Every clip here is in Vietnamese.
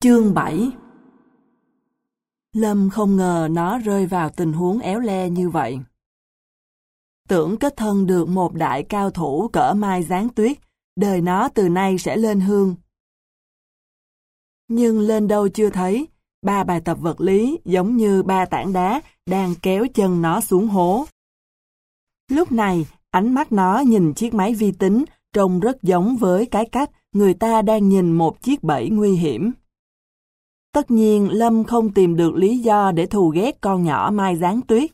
Chương 7 Lâm không ngờ nó rơi vào tình huống éo le như vậy. Tưởng kết thân được một đại cao thủ cỡ mai giáng tuyết, đời nó từ nay sẽ lên hương. Nhưng lên đâu chưa thấy, ba bài tập vật lý giống như ba tảng đá đang kéo chân nó xuống hố. Lúc này, ánh mắt nó nhìn chiếc máy vi tính trông rất giống với cái cách người ta đang nhìn một chiếc bẫy nguy hiểm. Tất nhiên Lâm không tìm được lý do để thù ghét con nhỏ Mai Giáng Tuyết.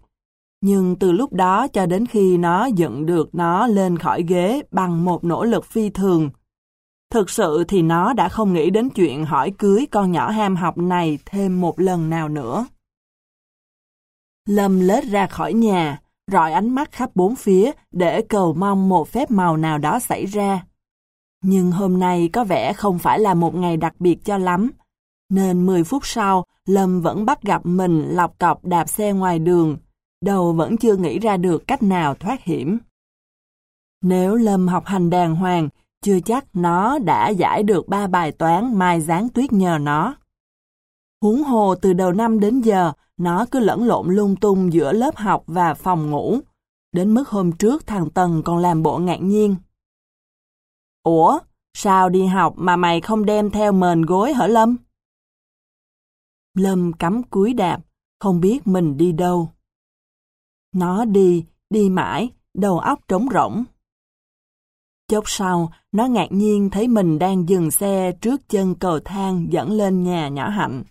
Nhưng từ lúc đó cho đến khi nó dựng được nó lên khỏi ghế bằng một nỗ lực phi thường, thực sự thì nó đã không nghĩ đến chuyện hỏi cưới con nhỏ ham học này thêm một lần nào nữa. Lâm lết ra khỏi nhà, rọi ánh mắt khắp bốn phía để cầu mong một phép màu nào đó xảy ra. Nhưng hôm nay có vẻ không phải là một ngày đặc biệt cho lắm, nên 10 phút sau, Lâm vẫn bắt gặp mình lọc cọc đạp xe ngoài đường, đầu vẫn chưa nghĩ ra được cách nào thoát hiểm. Nếu Lâm học hành đàng hoàng, chưa chắc nó đã giải được ba bài toán mai gián tuyết nhờ nó. Huống hồ từ đầu năm đến giờ, nó cứ lẫn lộn lung tung giữa lớp học và phòng ngủ. Đến mức hôm trước thằng Tần còn làm bộ ngạc nhiên. Ủa, sao đi học mà mày không đem theo mền gối hả Lâm? Lâm cắm cúi đạp, không biết mình đi đâu. Nó đi, đi mãi, đầu óc trống rỗng. Chốc sau, nó ngạc nhiên thấy mình đang dừng xe trước chân cầu thang dẫn lên nhà nhỏ hạnh.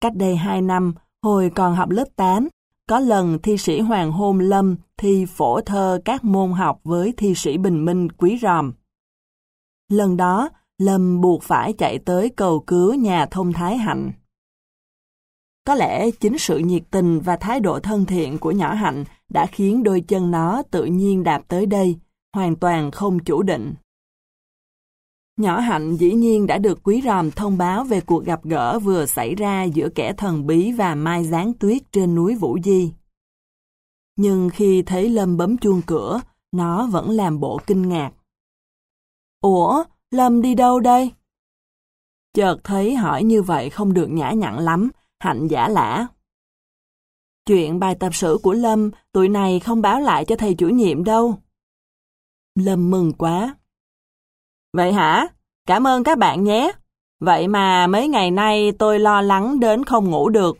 Cách đây hai năm, hồi còn học lớp 8, có lần thi sĩ Hoàng Hôn Lâm thi phổ thơ các môn học với thi sĩ Bình Minh Quý Ròm. Lần đó, Lâm buộc phải chạy tới cầu cứu nhà thông Thái Hạnh. Có lẽ chính sự nhiệt tình và thái độ thân thiện của nhỏ Hạnh đã khiến đôi chân nó tự nhiên đạp tới đây, hoàn toàn không chủ định. Nhỏ Hạnh dĩ nhiên đã được quý ròm thông báo về cuộc gặp gỡ vừa xảy ra giữa kẻ thần bí và Mai gián Tuyết trên núi Vũ Di. Nhưng khi thấy Lâm bấm chuông cửa, nó vẫn làm bộ kinh ngạc. Ủa, Lâm đi đâu đây? Chợt thấy hỏi như vậy không được nhã nhặn lắm, hạnh giả lả. Chuyện bài tập sử của Lâm, tụi này không báo lại cho thầy chủ nhiệm đâu. Lâm mừng quá. Vậy hả? Cảm ơn các bạn nhé. Vậy mà mấy ngày nay tôi lo lắng đến không ngủ được.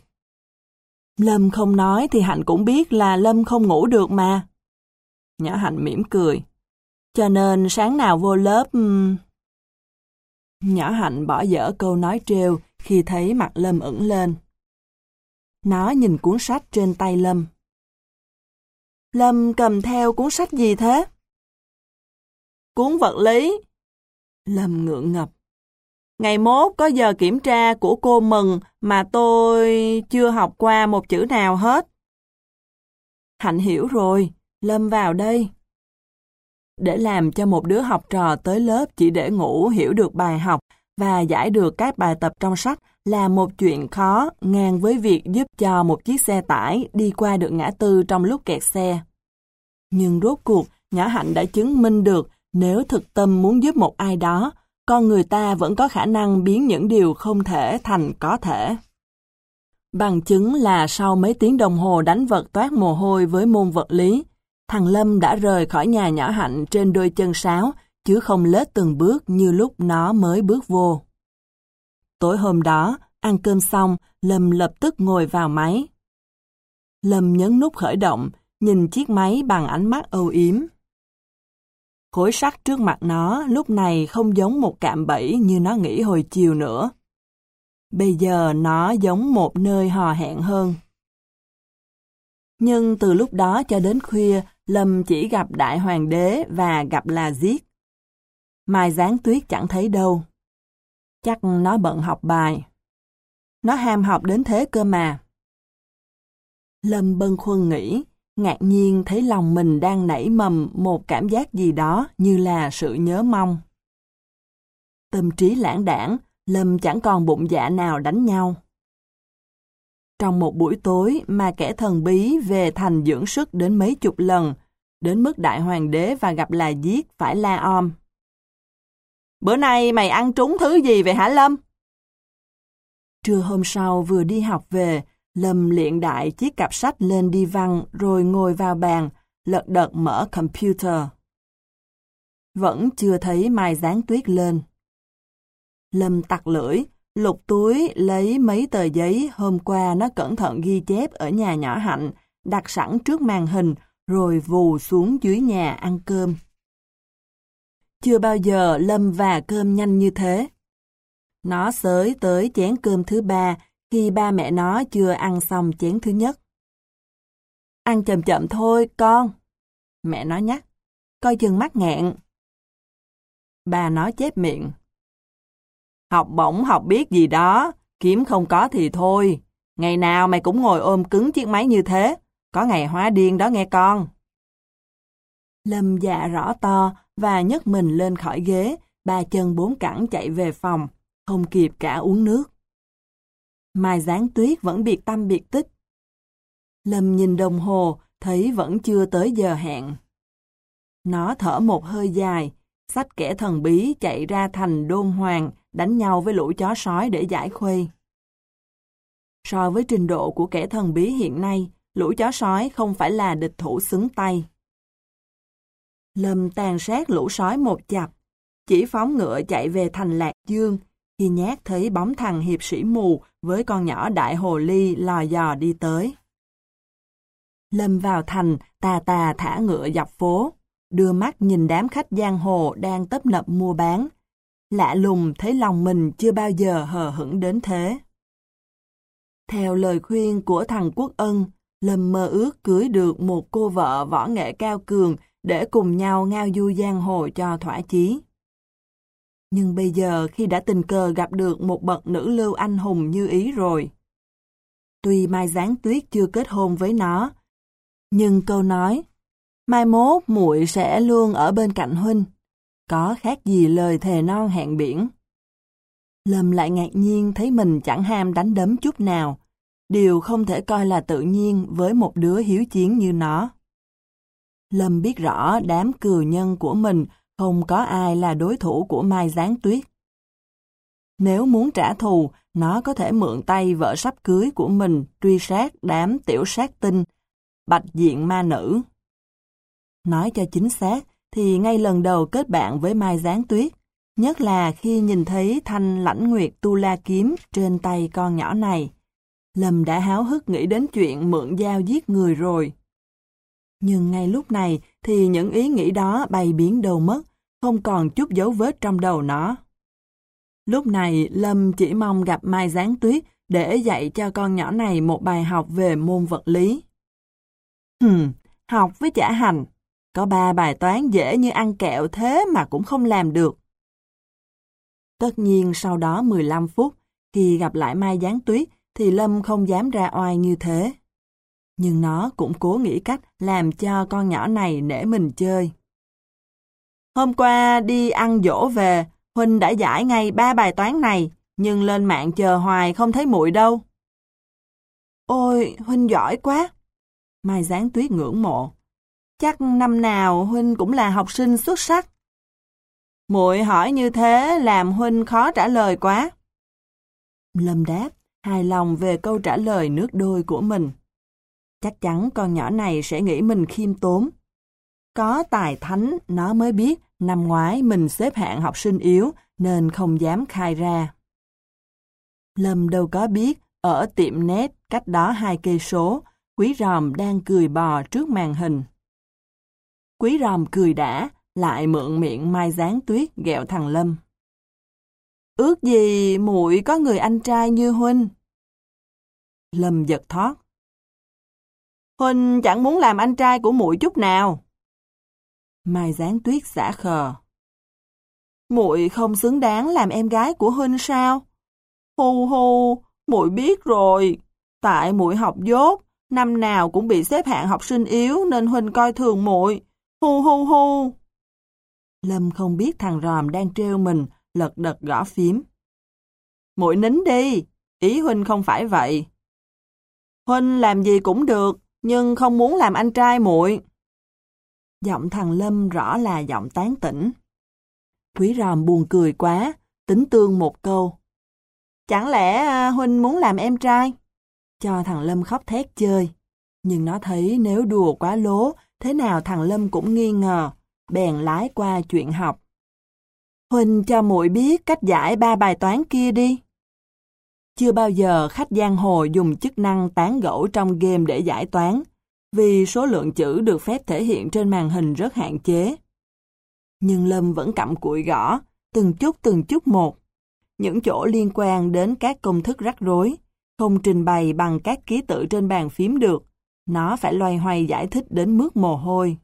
Lâm không nói thì Hạnh cũng biết là Lâm không ngủ được mà. Nhã Hạnh mỉm cười. Cho nên sáng nào vô lớp... Nhỏ Hạnh bỏ dở câu nói trêu khi thấy mặt Lâm ửng lên. Nó nhìn cuốn sách trên tay Lâm. Lâm cầm theo cuốn sách gì thế? Cuốn vật lý. Lâm ngượng ngập. Ngày mốt có giờ kiểm tra của cô Mừng mà tôi chưa học qua một chữ nào hết. Hạnh hiểu rồi, Lâm vào đây. Để làm cho một đứa học trò tới lớp chỉ để ngủ hiểu được bài học và giải được các bài tập trong sách là một chuyện khó ngang với việc giúp cho một chiếc xe tải đi qua được ngã tư trong lúc kẹt xe. Nhưng rốt cuộc, Nhã Hạnh đã chứng minh được nếu thực tâm muốn giúp một ai đó, con người ta vẫn có khả năng biến những điều không thể thành có thể. Bằng chứng là sau mấy tiếng đồng hồ đánh vật toát mồ hôi với môn vật lý, thằng Lâm đã rời khỏi nhà nhỏ hạnh trên đôi chân sáo, chứ không lết từng bước như lúc nó mới bước vô. Tối hôm đó, ăn cơm xong, Lâm lập tức ngồi vào máy. Lâm nhấn nút khởi động, nhìn chiếc máy bằng ánh mắt âu yếm. Khối sắt trước mặt nó lúc này không giống một cạm bẫy như nó nghĩ hồi chiều nữa. Bây giờ nó giống một nơi hò hẹn hơn. Nhưng từ lúc đó cho đến khuya, Lâm chỉ gặp đại hoàng đế và gặp là giết. Mai gián tuyết chẳng thấy đâu. Chắc nó bận học bài. Nó ham học đến thế cơ mà. Lâm bân khuân nghĩ, ngạc nhiên thấy lòng mình đang nảy mầm một cảm giác gì đó như là sự nhớ mong. Tâm trí lãng đảng, Lâm chẳng còn bụng dạ nào đánh nhau. Trong một buổi tối mà kẻ thần bí về thành dưỡng sức đến mấy chục lần, đến mức đại hoàng đế và gặp là giết phải la om. Bữa nay mày ăn trúng thứ gì vậy hả Lâm? Trưa hôm sau vừa đi học về, Lâm liện đại chiếc cặp sách lên đi văn rồi ngồi vào bàn, lật đật mở computer. Vẫn chưa thấy Mai dán tuyết lên. Lâm tặc lưỡi, lục túi lấy mấy tờ giấy hôm qua nó cẩn thận ghi chép ở nhà nhỏ hạnh, đặt sẵn trước màn hình, rồi vù xuống dưới nhà ăn cơm. Chưa bao giờ Lâm và cơm nhanh như thế. Nó sới tới chén cơm thứ ba khi ba mẹ nó chưa ăn xong chén thứ nhất. Ăn chậm chậm thôi, con. Mẹ nó nhắc. Coi chừng mắt nghẹn. Bà nó chép miệng. Học bổng học biết gì đó, kiếm không có thì thôi. Ngày nào mày cũng ngồi ôm cứng chiếc máy như thế, có ngày hóa điên đó nghe con. Lâm dạ rõ to và nhấc mình lên khỏi ghế, ba chân bốn cẳng chạy về phòng, không kịp cả uống nước. Mai gián tuyết vẫn biệt tâm biệt tích. Lâm nhìn đồng hồ, thấy vẫn chưa tới giờ hẹn. Nó thở một hơi dài, sách kẻ thần bí chạy ra thành đôn hoàng, đánh nhau với lũ chó sói để giải khuây. So với trình độ của kẻ thần bí hiện nay, lũ chó sói không phải là địch thủ xứng tay. Lâm tàn sát lũ sói một chập, chỉ phóng ngựa chạy về thành Lạc Dương, khi nhát thấy bóng thằng hiệp sĩ mù với con nhỏ đại hồ ly lò dò đi tới. Lâm vào thành, tà tà thả ngựa dọc phố, đưa mắt nhìn đám khách giang hồ đang tấp nập mua bán. Lạ lùng thấy lòng mình chưa bao giờ hờ hững đến thế. Theo lời khuyên của thằng Quốc Ân, Lâm mơ ước cưới được một cô vợ võ nghệ cao cường để cùng nhau ngao du giang hồ cho thỏa chí. Nhưng bây giờ khi đã tình cờ gặp được một bậc nữ lưu anh hùng như ý rồi. Tuy Mai Giáng Tuyết chưa kết hôn với nó, nhưng câu nói, mai mốt muội sẽ luôn ở bên cạnh huynh, có khác gì lời thề non hẹn biển. Lâm lại ngạc nhiên thấy mình chẳng ham đánh đấm chút nào, điều không thể coi là tự nhiên với một đứa hiếu chiến như nó. Lâm biết rõ đám cừu nhân của mình không có ai là đối thủ của Mai Giáng Tuyết. Nếu muốn trả thù, nó có thể mượn tay vợ sắp cưới của mình truy sát đám tiểu sát tinh, bạch diện ma nữ. Nói cho chính xác, thì ngay lần đầu kết bạn với Mai Giáng Tuyết, nhất là khi nhìn thấy thanh lãnh nguyệt tu la kiếm trên tay con nhỏ này. Lâm đã háo hức nghĩ đến chuyện mượn dao giết người rồi. Nhưng ngay lúc này thì những ý nghĩ đó bay biến đầu mất, không còn chút dấu vết trong đầu nó. Lúc này Lâm chỉ mong gặp Mai Giáng Tuyết để dạy cho con nhỏ này một bài học về môn vật lý. Hừm, học với chả hành. Có ba bài toán dễ như ăn kẹo thế mà cũng không làm được. Tất nhiên sau đó 15 phút, khi gặp lại Mai Giáng Tuyết thì Lâm không dám ra oai như thế. Nhưng nó cũng cố nghĩ cách làm cho con nhỏ này nể mình chơi. Hôm qua đi ăn dỗ về, Huynh đã giải ngay ba bài toán này, nhưng lên mạng chờ hoài không thấy muội đâu. Ôi, Huynh giỏi quá! Mai Giáng Tuyết ngưỡng mộ. Chắc năm nào Huynh cũng là học sinh xuất sắc. muội hỏi như thế làm Huynh khó trả lời quá. Lâm đáp, hài lòng về câu trả lời nước đôi của mình. Chắc chắn con nhỏ này sẽ nghĩ mình khiêm tốn. Có tài thánh, nó mới biết năm ngoái mình xếp hạng học sinh yếu nên không dám khai ra. Lâm đâu có biết, ở tiệm nét cách đó hai cây số, Quý Ròm đang cười bò trước màn hình. Quý Ròm cười đã, lại mượn miệng Mai Giáng Tuyết ghẹo thằng Lâm. Ước gì muội có người anh trai như Huynh? Lâm giật thoát. Huynh chẳng muốn làm anh trai của muội chút nào. Mai Giáng Tuyết xả khờ. Muội không xứng đáng làm em gái của Huynh sao? Hu hu, muội biết rồi. Tại muội học dốt, năm nào cũng bị xếp hạng học sinh yếu nên Huynh coi thường muội. Hu hu hu. Lâm không biết thằng ròm đang trêu mình, lật đật gõ phím. Muội nín đi, ý Huynh không phải vậy. Huynh làm gì cũng được, nhưng không muốn làm anh trai muội. Giọng thằng Lâm rõ là giọng tán tỉnh. Quý ròm buồn cười quá, tính tương một câu. Chẳng lẽ à, Huynh muốn làm em trai? Cho thằng Lâm khóc thét chơi. Nhưng nó thấy nếu đùa quá lố, thế nào thằng Lâm cũng nghi ngờ, bèn lái qua chuyện học. Huỳnh cho muội biết cách giải ba bài toán kia đi. Chưa bao giờ khách giang hồ dùng chức năng tán gẫu trong game để giải toán, vì số lượng chữ được phép thể hiện trên màn hình rất hạn chế. Nhưng Lâm vẫn cặm cụi gõ, từng chút từng chút một. Những chỗ liên quan đến các công thức rắc rối, không trình bày bằng các ký tự trên bàn phím được, nó phải loay hoay giải thích đến mức mồ hôi.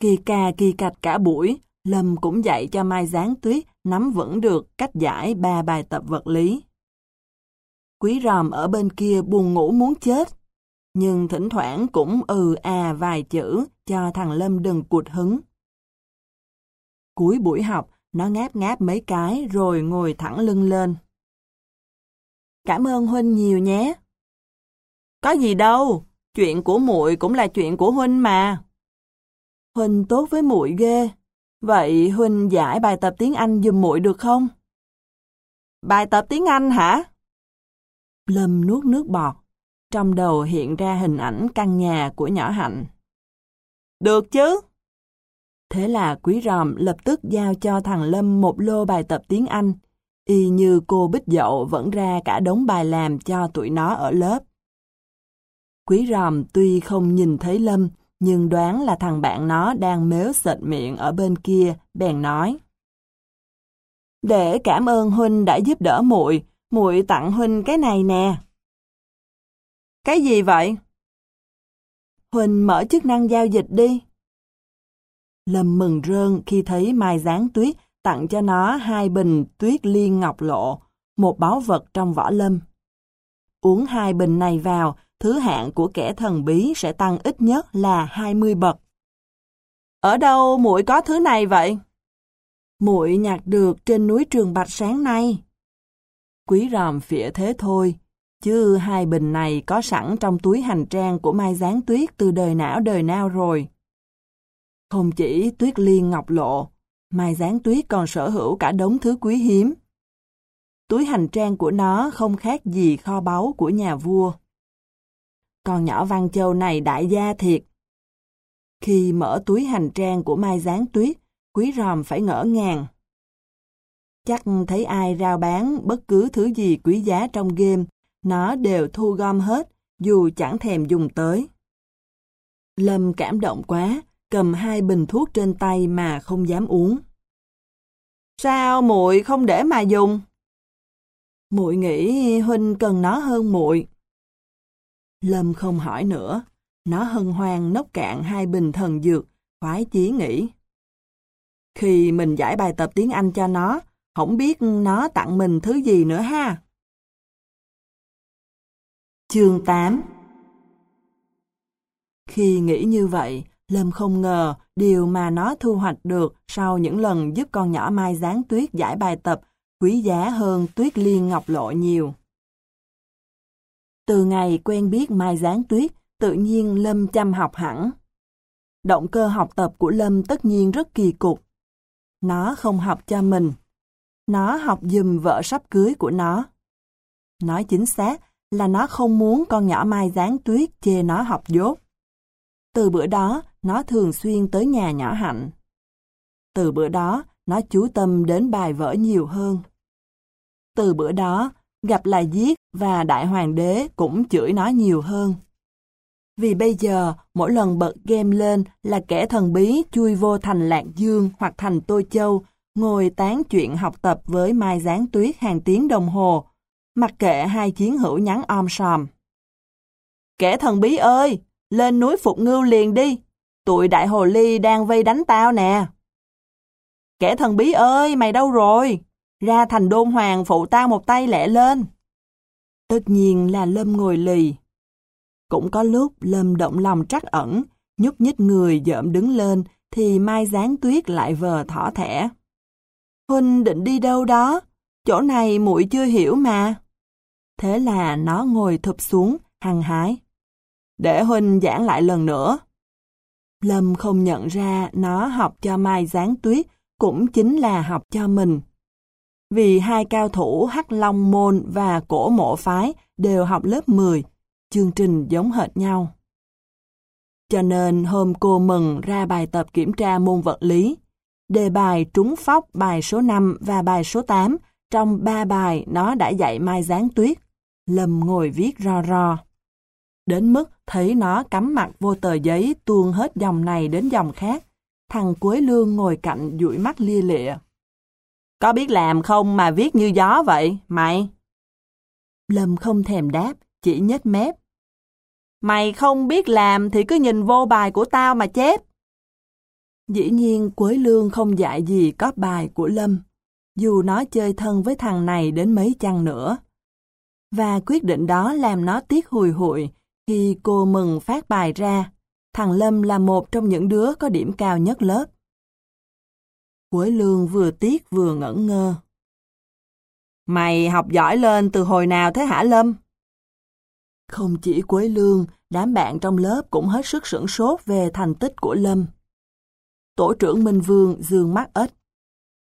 Kỳ ca kỳ cạch cả buổi, Lâm cũng dạy cho Mai Giáng Tuyết nắm vững được cách giải ba bài tập vật lý. Quý ròm ở bên kia buồn ngủ muốn chết, nhưng thỉnh thoảng cũng ừ à vài chữ cho thằng Lâm đừng cụt hứng. Cuối buổi học, nó ngáp ngáp mấy cái rồi ngồi thẳng lưng lên. Cảm ơn Huynh nhiều nhé. Có gì đâu, chuyện của muội cũng là chuyện của Huynh mà. Huynh tốt với muội ghê. Vậy Huynh giải bài tập tiếng Anh giùm muội được không? Bài tập tiếng Anh hả? Lâm nuốt nước bọt. Trong đầu hiện ra hình ảnh căn nhà của nhỏ Hạnh. Được chứ? Thế là quý ròm lập tức giao cho thằng Lâm một lô bài tập tiếng Anh, y như cô Bích Dậu vẫn ra cả đống bài làm cho tụi nó ở lớp. Quý ròm tuy không nhìn thấy Lâm, nhưng đoán là thằng bạn nó đang mếu sệt miệng ở bên kia, bèn nói. Để cảm ơn Huynh đã giúp đỡ muội, muội tặng Huynh cái này nè. Cái gì vậy? Huynh mở chức năng giao dịch đi. Lâm mừng rơn khi thấy Mai Giáng Tuyết tặng cho nó hai bình tuyết liên ngọc lộ, một báu vật trong vỏ lâm. Uống hai bình này vào, thứ hạng của kẻ thần bí sẽ tăng ít nhất là 20 bậc. Ở đâu muội có thứ này vậy? Muội nhặt được trên núi Trường Bạch sáng nay. Quý ròm phịa thế thôi, chứ hai bình này có sẵn trong túi hành trang của Mai Giáng Tuyết từ đời não đời nào rồi. Không chỉ tuyết liên ngọc lộ, Mai Giáng Tuyết còn sở hữu cả đống thứ quý hiếm. Túi hành trang của nó không khác gì kho báu của nhà vua. Con nhỏ Văn Châu này đại gia thiệt. Khi mở túi hành trang của Mai Giáng Tuyết, quý ròm phải ngỡ ngàng. Chắc thấy ai rao bán bất cứ thứ gì quý giá trong game, nó đều thu gom hết, dù chẳng thèm dùng tới. Lâm cảm động quá, cầm hai bình thuốc trên tay mà không dám uống. Sao muội không để mà dùng? Muội nghĩ huynh cần nó hơn muội. Lâm không hỏi nữa, nó hân hoan nốc cạn hai bình thần dược, khoái chí nghĩ. Khi mình giải bài tập tiếng Anh cho nó, không biết nó tặng mình thứ gì nữa ha. Chương 8 Khi nghĩ như vậy, Lâm không ngờ điều mà nó thu hoạch được sau những lần giúp con nhỏ Mai Giáng Tuyết giải bài tập quý giá hơn Tuyết Liên Ngọc Lộ nhiều. Từ ngày quen biết Mai Giáng Tuyết, tự nhiên Lâm chăm học hẳn. Động cơ học tập của Lâm tất nhiên rất kỳ cục. Nó không học cho mình. Nó học dùm vợ sắp cưới của nó. Nói chính xác là nó không muốn con nhỏ Mai Giáng Tuyết chê nó học dốt. Từ bữa đó, nó thường xuyên tới nhà nhỏ hạnh. Từ bữa đó, nó chú tâm đến bài vở nhiều hơn. Từ bữa đó, gặp lại giết và đại hoàng đế cũng chửi nó nhiều hơn. Vì bây giờ, mỗi lần bật game lên là kẻ thần bí chui vô thành Lạc Dương hoặc thành Tô Châu, ngồi tán chuyện học tập với Mai Gián Tuyết hàng tiếng đồng hồ, mặc kệ hai chiến hữu nhắn om sòm. Kẻ thần bí ơi, lên núi Phục Ngưu liền đi, tụi đại hồ ly đang vây đánh tao nè. Kẻ thần bí ơi, mày đâu rồi? Ra thành đôn hoàng phụ tao một tay lẹ lên. Tất nhiên là Lâm ngồi lì. Cũng có lúc Lâm động lòng trắc ẩn, nhúc nhích người dợm đứng lên, thì Mai Giáng Tuyết lại vờ thỏ thẻ. Huynh định đi đâu đó? Chỗ này muội chưa hiểu mà. Thế là nó ngồi thụp xuống, hăng hái. Để Huynh giảng lại lần nữa. Lâm không nhận ra nó học cho Mai Giáng Tuyết cũng chính là học cho mình vì hai cao thủ Hắc Long Môn và Cổ Mộ Phái đều học lớp 10, chương trình giống hệt nhau. Cho nên hôm cô mừng ra bài tập kiểm tra môn vật lý, đề bài trúng phóc bài số 5 và bài số 8, trong ba bài nó đã dạy Mai Giáng Tuyết. lầm ngồi viết ro ro. Đến mức thấy nó cắm mặt vô tờ giấy tuôn hết dòng này đến dòng khác. Thằng Quế Lương ngồi cạnh dụi mắt lia lịa. Có biết làm không mà viết như gió vậy, mày? Lâm không thèm đáp, chỉ nhếch mép. Mày không biết làm thì cứ nhìn vô bài của tao mà chép. Dĩ nhiên Quế Lương không dạy gì có bài của Lâm, dù nó chơi thân với thằng này đến mấy chăng nữa. Và quyết định đó làm nó tiếc hùi hụi khi cô mừng phát bài ra. Thằng Lâm là một trong những đứa có điểm cao nhất lớp. Quế Lương vừa tiếc vừa ngẩn ngơ. Mày học giỏi lên từ hồi nào thế hả Lâm? Không chỉ Quế Lương, đám bạn trong lớp cũng hết sức sửng sốt về thành tích của Lâm. Tổ trưởng Minh Vương dương mắt ếch.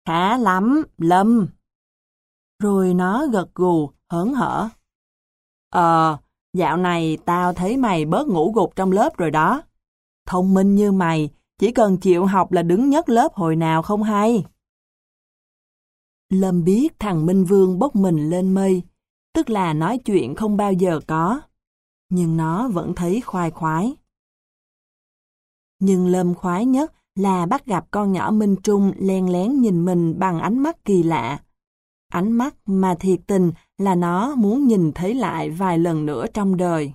Khá lắm, Lâm. Rồi nó gật gù, hớn hở. Ờ, dạo này tao thấy mày bớt ngủ gục trong lớp rồi đó. Thông minh như mày, chỉ cần chịu học là đứng nhất lớp hồi nào không hay. Lâm biết thằng Minh Vương bốc mình lên mây, tức là nói chuyện không bao giờ có. Nhưng nó vẫn thấy khoai khoái. Nhưng Lâm khoái nhất là bắt gặp con nhỏ Minh Trung len lén nhìn mình bằng ánh mắt kỳ lạ. Ánh mắt mà thiệt tình là nó muốn nhìn thấy lại vài lần nữa trong đời.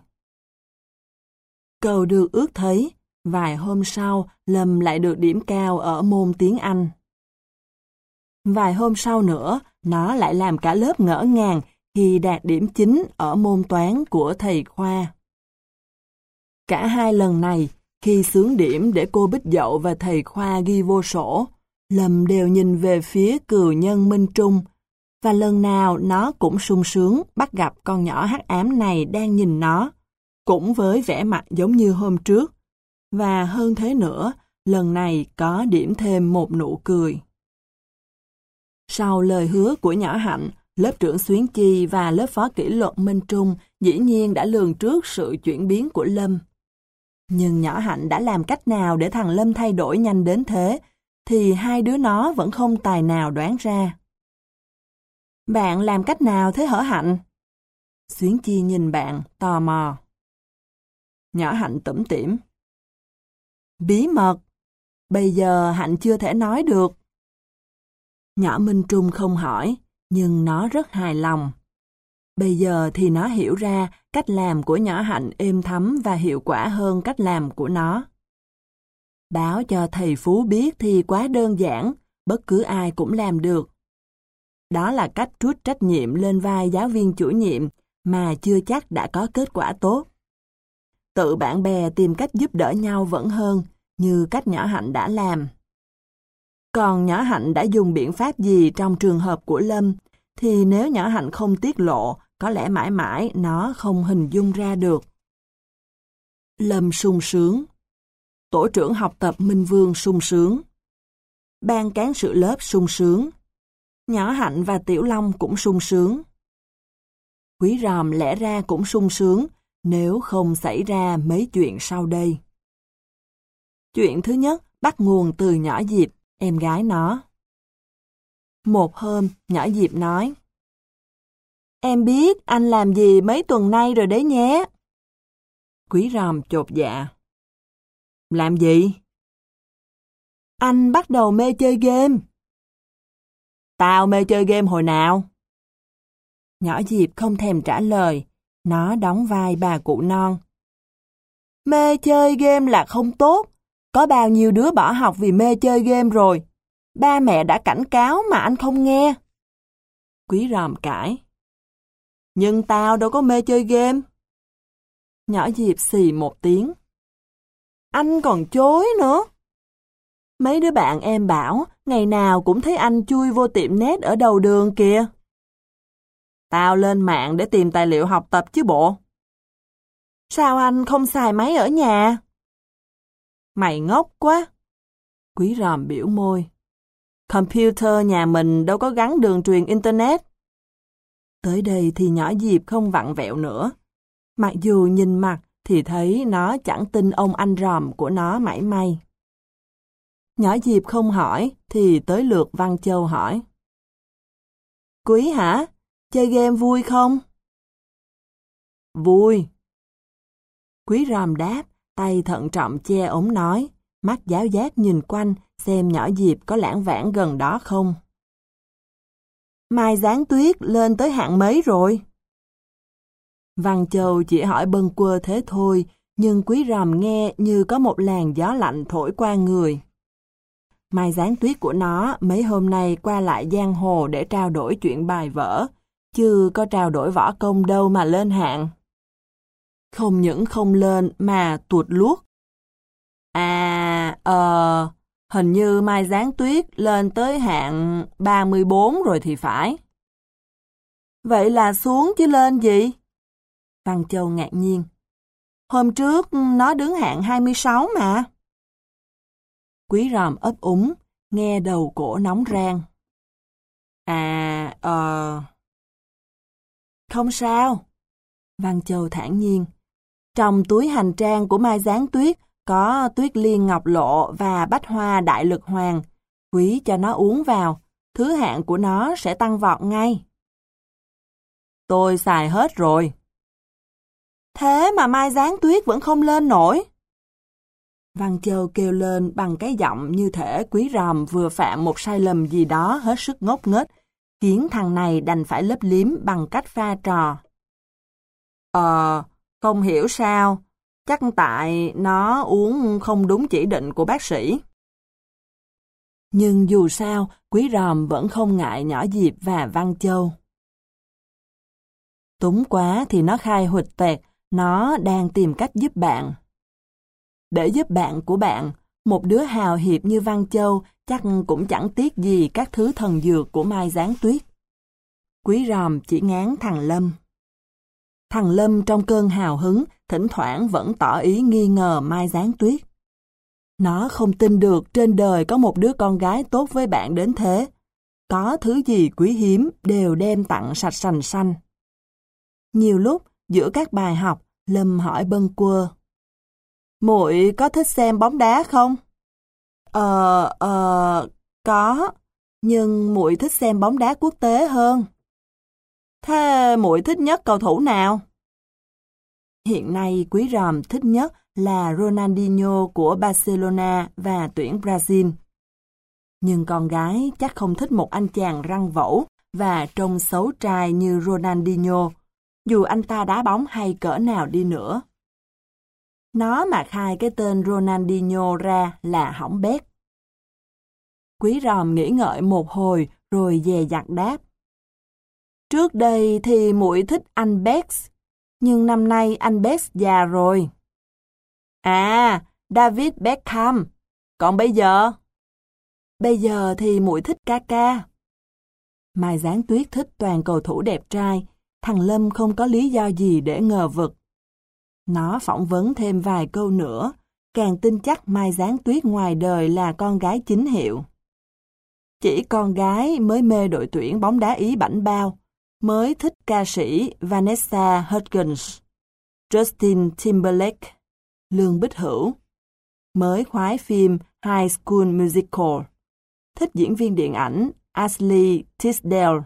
Cầu được ước thấy, vài hôm sau Lâm lại được điểm cao ở môn tiếng Anh. Vài hôm sau nữa, nó lại làm cả lớp ngỡ ngàng khi đạt điểm 9 ở môn toán của thầy Khoa. Cả hai lần này, khi sướng điểm để cô Bích Dậu và thầy Khoa ghi vô sổ, Lâm đều nhìn về phía cừu nhân Minh Trung, và lần nào nó cũng sung sướng bắt gặp con nhỏ hắc ám này đang nhìn nó, cũng với vẻ mặt giống như hôm trước. Và hơn thế nữa, lần này có điểm thêm một nụ cười. Sau lời hứa của nhỏ Hạnh, lớp trưởng Xuyến Chi và lớp phó kỷ luật Minh Trung dĩ nhiên đã lường trước sự chuyển biến của Lâm. Nhưng nhỏ Hạnh đã làm cách nào để thằng Lâm thay đổi nhanh đến thế, thì hai đứa nó vẫn không tài nào đoán ra. Bạn làm cách nào thế hở Hạnh? Xuyến Chi nhìn bạn, tò mò. Nhỏ Hạnh tẩm tỉm. Bí mật. Bây giờ Hạnh chưa thể nói được. Nhỏ Minh Trung không hỏi, nhưng nó rất hài lòng. Bây giờ thì nó hiểu ra cách làm của nhỏ Hạnh êm thấm và hiệu quả hơn cách làm của nó. Báo cho thầy Phú biết thì quá đơn giản, bất cứ ai cũng làm được. Đó là cách trút trách nhiệm lên vai giáo viên chủ nhiệm mà chưa chắc đã có kết quả tốt. Tự bạn bè tìm cách giúp đỡ nhau vẫn hơn, như cách nhỏ Hạnh đã làm. Còn nhỏ Hạnh đã dùng biện pháp gì trong trường hợp của Lâm, thì nếu nhỏ Hạnh không tiết lộ, có lẽ mãi mãi nó không hình dung ra được. Lâm sung sướng Tổ trưởng học tập Minh Vương sung sướng Ban cán sự lớp sung sướng Nhỏ Hạnh và Tiểu Long cũng sung sướng. Quý ròm lẽ ra cũng sung sướng nếu không xảy ra mấy chuyện sau đây. Chuyện thứ nhất bắt nguồn từ nhỏ Diệp, em gái nó. Một hôm, nhỏ Diệp nói, Em biết anh làm gì mấy tuần nay rồi đấy nhé. Quý ròm chột dạ. Làm gì? Anh bắt đầu mê chơi game. Tao mê chơi game hồi nào? Nhỏ Diệp không thèm trả lời, nó đóng vai bà cụ non. Mê chơi game là không tốt, có bao nhiêu đứa bỏ học vì mê chơi game rồi. Ba mẹ đã cảnh cáo mà anh không nghe. Quý ròm cãi. Nhưng tao đâu có mê chơi game. Nhỏ Diệp xì một tiếng. Anh còn chối nữa. Mấy đứa bạn em bảo, ngày nào cũng thấy anh chui vô tiệm nét ở đầu đường kìa. Tao lên mạng để tìm tài liệu học tập chứ bộ. Sao anh không xài máy ở nhà? Mày ngốc quá. Quý ròm biểu môi. Computer nhà mình đâu có gắn đường truyền Internet. Tới đây thì nhỏ Diệp không vặn vẹo nữa. Mặc dù nhìn mặt thì thấy nó chẳng tin ông anh ròm của nó mãi may. Nhỏ Diệp không hỏi thì tới lượt Văn Châu hỏi. Quý hả? Chơi game vui không? Vui. Quý ròm đáp, tay thận trọng che ống nói, mắt giáo giác nhìn quanh xem nhỏ Diệp có lãng vãng gần đó không. Mai giáng tuyết lên tới hạng mấy rồi? Văn Châu chỉ hỏi bâng quơ thế thôi, nhưng quý ròm nghe như có một làn gió lạnh thổi qua người. Mai giáng tuyết của nó mấy hôm nay qua lại giang hồ để trao đổi chuyện bài vở, chứ có trao đổi võ công đâu mà lên hạng. Không những không lên mà tuột luốt. À, ờ, hình như Mai giáng tuyết lên tới hạng 34 rồi thì phải. Vậy là xuống chứ lên gì? Văn Châu ngạc nhiên. Hôm trước nó đứng hạng 26 mà. Quý ròm ấp úng, nghe đầu cổ nóng rang. À, ờ... Không sao. Văn Châu thản nhiên. Trong túi hành trang của Mai Giáng Tuyết có tuyết liên ngọc lộ và bách hoa đại lực hoàng. Quý cho nó uống vào, thứ hạng của nó sẽ tăng vọt ngay. Tôi xài hết rồi. Thế mà Mai Giáng Tuyết vẫn không lên nổi. Văn Châu kêu lên bằng cái giọng như thể quý ròm vừa phạm một sai lầm gì đó hết sức ngốc nghếch, khiến thằng này đành phải lấp liếm bằng cách pha trò. Ờ, không hiểu sao, chắc tại nó uống không đúng chỉ định của bác sĩ. Nhưng dù sao, quý ròm vẫn không ngại nhỏ Diệp và Văn Châu. Túng quá thì nó khai hụt tẹt, nó đang tìm cách giúp bạn. Để giúp bạn của bạn, một đứa hào hiệp như Văn Châu chắc cũng chẳng tiếc gì các thứ thần dược của Mai Giáng Tuyết. Quý ròm chỉ ngán thằng Lâm. Thằng Lâm trong cơn hào hứng, thỉnh thoảng vẫn tỏ ý nghi ngờ Mai Giáng Tuyết. Nó không tin được trên đời có một đứa con gái tốt với bạn đến thế. Có thứ gì quý hiếm đều đem tặng sạch sành xanh. Nhiều lúc, giữa các bài học, Lâm hỏi bâng quơ. Muội có thích xem bóng đá không? Ờ, ờ, có, nhưng muội thích xem bóng đá quốc tế hơn. Thế muội thích nhất cầu thủ nào? Hiện nay quý ròm thích nhất là Ronaldinho của Barcelona và tuyển Brazil. Nhưng con gái chắc không thích một anh chàng răng vẫu và trông xấu trai như Ronaldinho, dù anh ta đá bóng hay cỡ nào đi nữa. Nó mà khai cái tên Ronaldinho ra là hỏng bét. Quý ròm nghĩ ngợi một hồi rồi dè dặt đáp. Trước đây thì muội thích anh Bex, nhưng năm nay anh Bex già rồi. À, David Beckham. Còn bây giờ? Bây giờ thì muội thích Kaka. Mai Giáng Tuyết thích toàn cầu thủ đẹp trai, thằng Lâm không có lý do gì để ngờ vực. Nó phỏng vấn thêm vài câu nữa, càng tin chắc Mai Giáng Tuyết ngoài đời là con gái chính hiệu. Chỉ con gái mới mê đội tuyển bóng đá Ý bảnh bao, mới thích ca sĩ Vanessa Hudgens, Justin Timberlake, Lương Bích Hữu, mới khoái phim High School Musical, thích diễn viên điện ảnh Ashley Tisdale,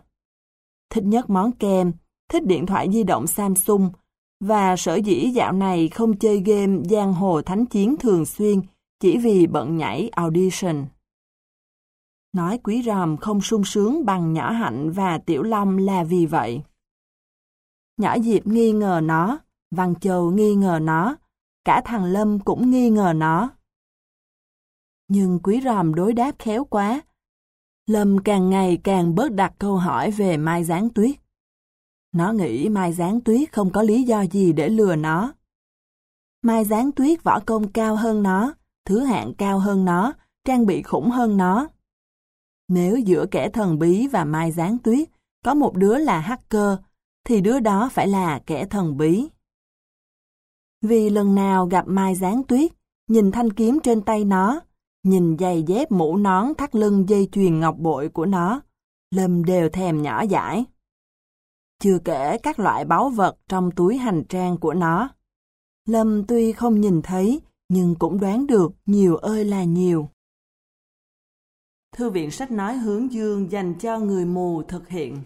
thích nhất món kem, thích điện thoại di động Samsung, và sở dĩ dạo này không chơi game giang hồ thánh chiến thường xuyên chỉ vì bận nhảy audition. Nói quý ròm không sung sướng bằng nhỏ hạnh và tiểu long là vì vậy. Nhỏ Diệp nghi ngờ nó, Văn Châu nghi ngờ nó, cả thằng Lâm cũng nghi ngờ nó. Nhưng quý ròm đối đáp khéo quá. Lâm càng ngày càng bớt đặt câu hỏi về Mai Giáng Tuyết. Nó nghĩ Mai Giáng Tuyết không có lý do gì để lừa nó. Mai Giáng Tuyết võ công cao hơn nó, thứ hạng cao hơn nó, trang bị khủng hơn nó. Nếu giữa kẻ thần bí và Mai Giáng Tuyết có một đứa là hacker, thì đứa đó phải là kẻ thần bí. Vì lần nào gặp Mai Giáng Tuyết, nhìn thanh kiếm trên tay nó, nhìn giày dép mũ nón thắt lưng dây chuyền ngọc bội của nó, Lâm đều thèm nhỏ dãi. Chưa kể các loại báu vật trong túi hành trang của nó. Lâm tuy không nhìn thấy, nhưng cũng đoán được nhiều ơi là nhiều. Thư viện sách nói hướng dương dành cho người mù thực hiện.